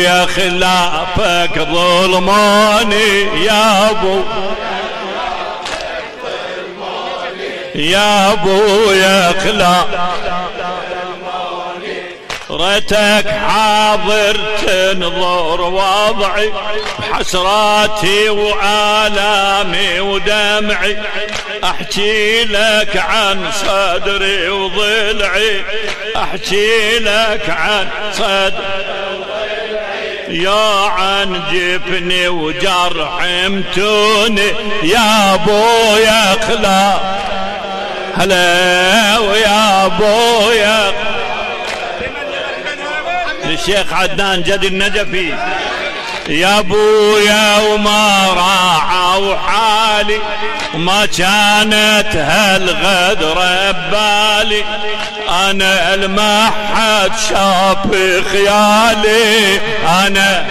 يا خلافك ظلموني يا أبو يا أبو يا خلافك ريتك حاضر تنظر وضعي حسراتي وآلامي ودمعي. أحكي لك عن صدري وضلعي. أحكي لك عن صدري. يا عن جفني وجرح متوني يا خلا هلا ويا ابويا للشيخ عدنان جد النجفي. يا ابويا وما راعوا حالي وما كانت هالغدرة ببالي. أنا المحد شاف خيالي. أنا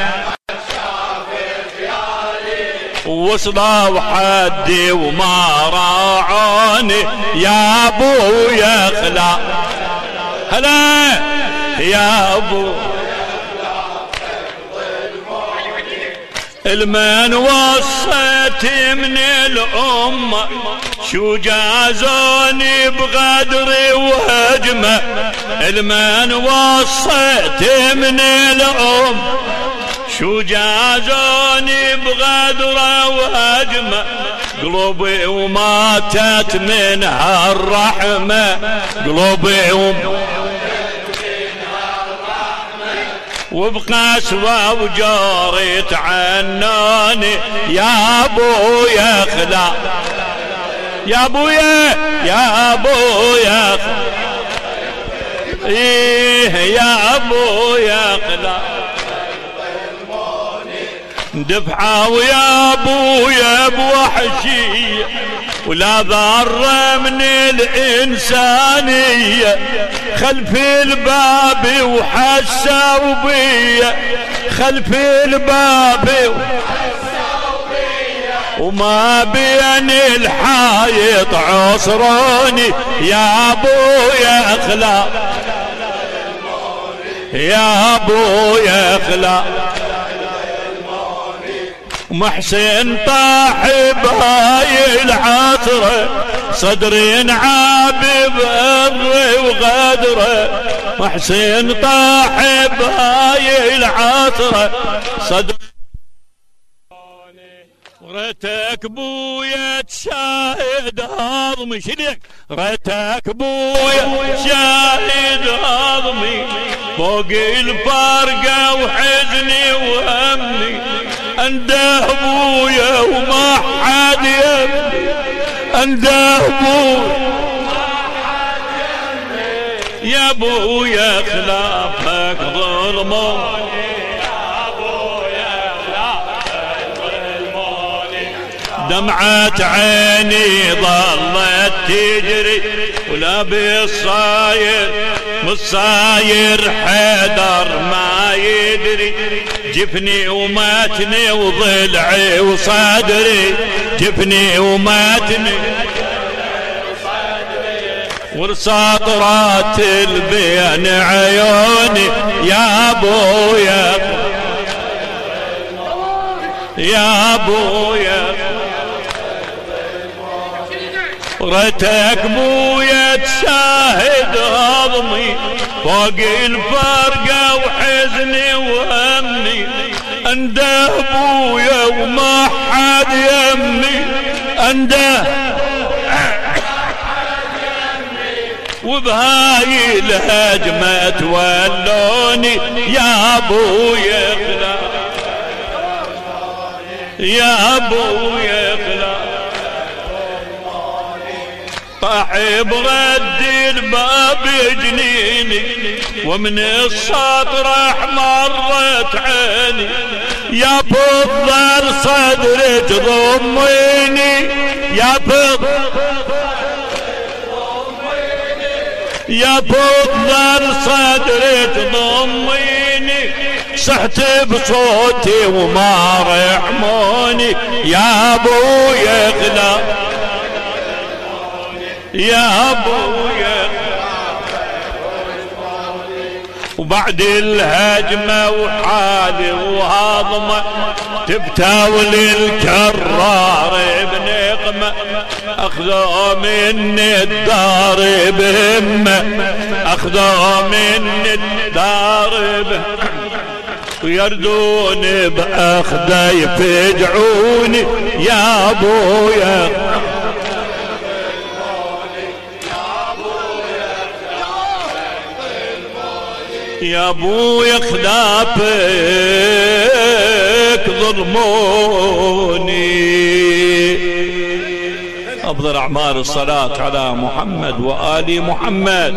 وصلوا حدي وما راعوني. يا ابويا خلا. هلا. يا أبو المن وصيت من الأمة شو جازوني بغدري وهجمة. المن وصيت من الأم شو جازوني بغدرة وهجمة. قلوبي وماتت من هالرحمة قلوبي وماتت وبقسوة وجوري تعنوني يا أبويا خلا يا أبويا يا أبويا إيه يا أبويا خلا دفعة ويا أبويا بوحشية ولا ضر من الإنسانية خلف الباب وحسوا بيا خلف الباب وما بين الحايط عصروني يا أبويا أخلاق يا أبويا أخلاق. محسن طاح بهاي العطرة صدري نعاب بأري وغدرة. محسن طاح بهاي العطرة صدري ريتك بويا تشاهد هضمي شليك ريتك بويا تشاهد هضمي فوق الفرقة وحزني وهمي انده أبويا وما حد يبني انده أبويا. يا أبويا خلافك ظلموني دمعة عيني ظلت تجري ولا بالصاير مصاير حيدر ما يدري. جفني وماتني وضلعي وصدري جفني وماتني ورساطرات البين عيوني. يا أبويا يا أبويا. ريتك بويا تشاهد هضمي فوق الفرقة وحزني وهمي أنده ابويا وما حد يمي أنده وبهاي الهجمة تولوني. يا ابويا يا ابويا طاحب غد الباب جنيني ومن السطر احمرت عيني. يا فضل صدرك ضميني يا فضل يا فضل صدرك ضميني صحت بصوتي وما رحموني. يا ابويا غلا يا ابويا وبعد الهجمة وحالي وهضمة تبتاول الكرار بنقمة اخذوا مني الدار بهمة اخذوا مني الدار بهمة. ويردون باخذه يفجعوني يا ابويا يا ابويا خلافك ظلموني. أفضل أعمال الصلاة على محمد وآل محمد.